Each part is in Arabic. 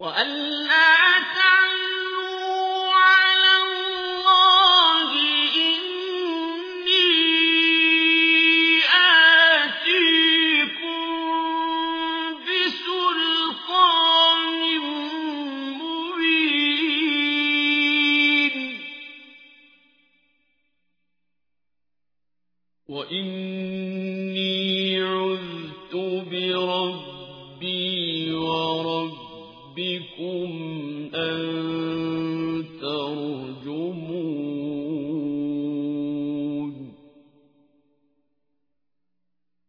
وألا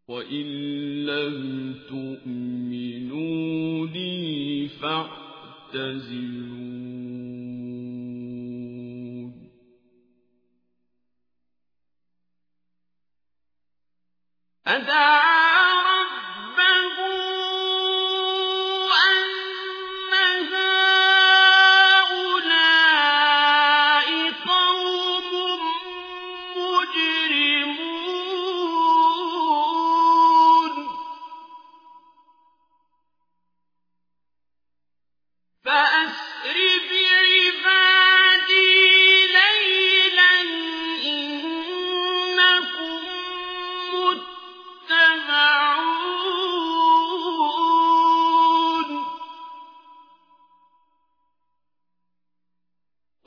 وإن لم تؤمنوا لي فاعتزلون أدعى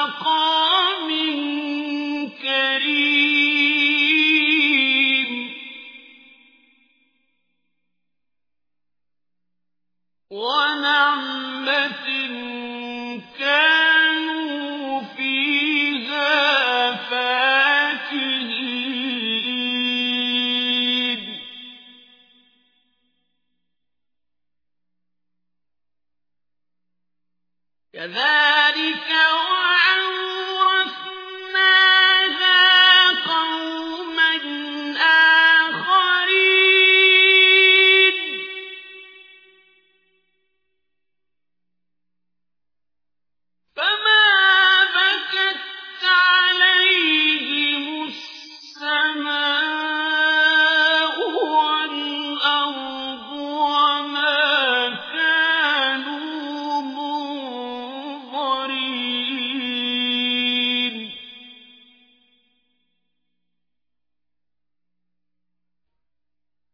ومقام كريم كانوا فيها فاكهين كذلك أَنْ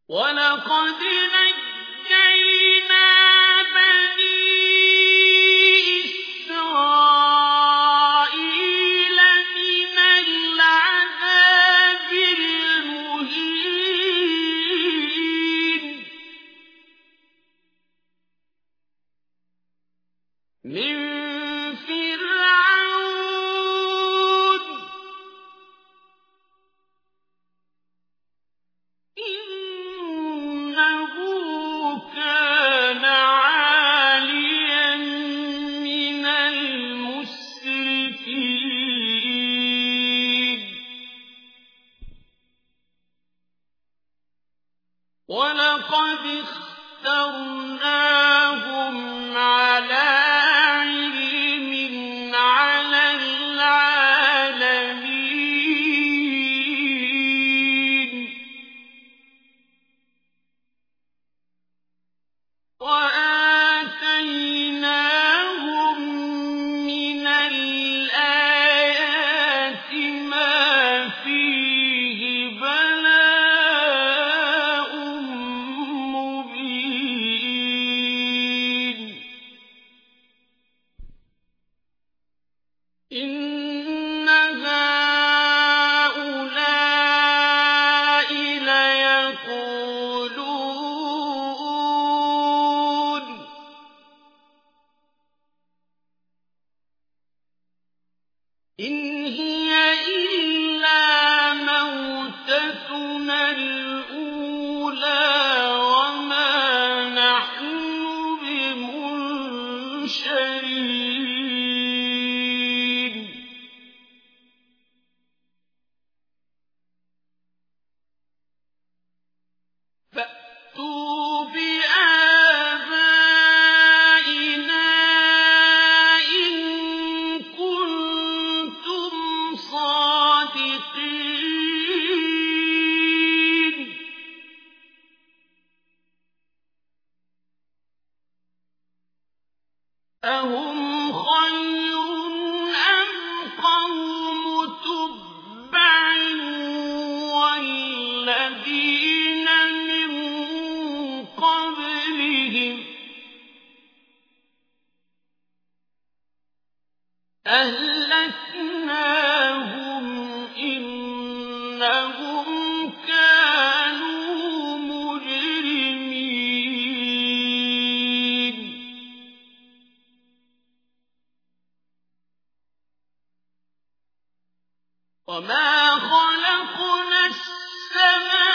ولقد نجينا ولقد اخترناهم صادقين أهم خير أم قوم تبع والذين من قبلهم؟ أهلكناهم وما خلقنا السماوات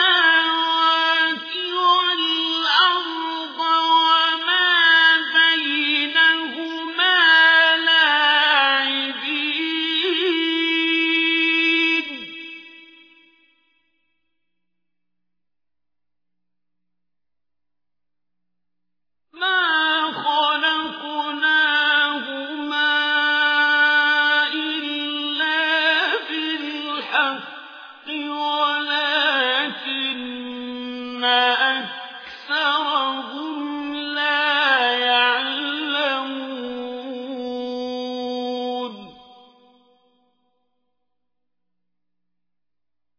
أكثرهم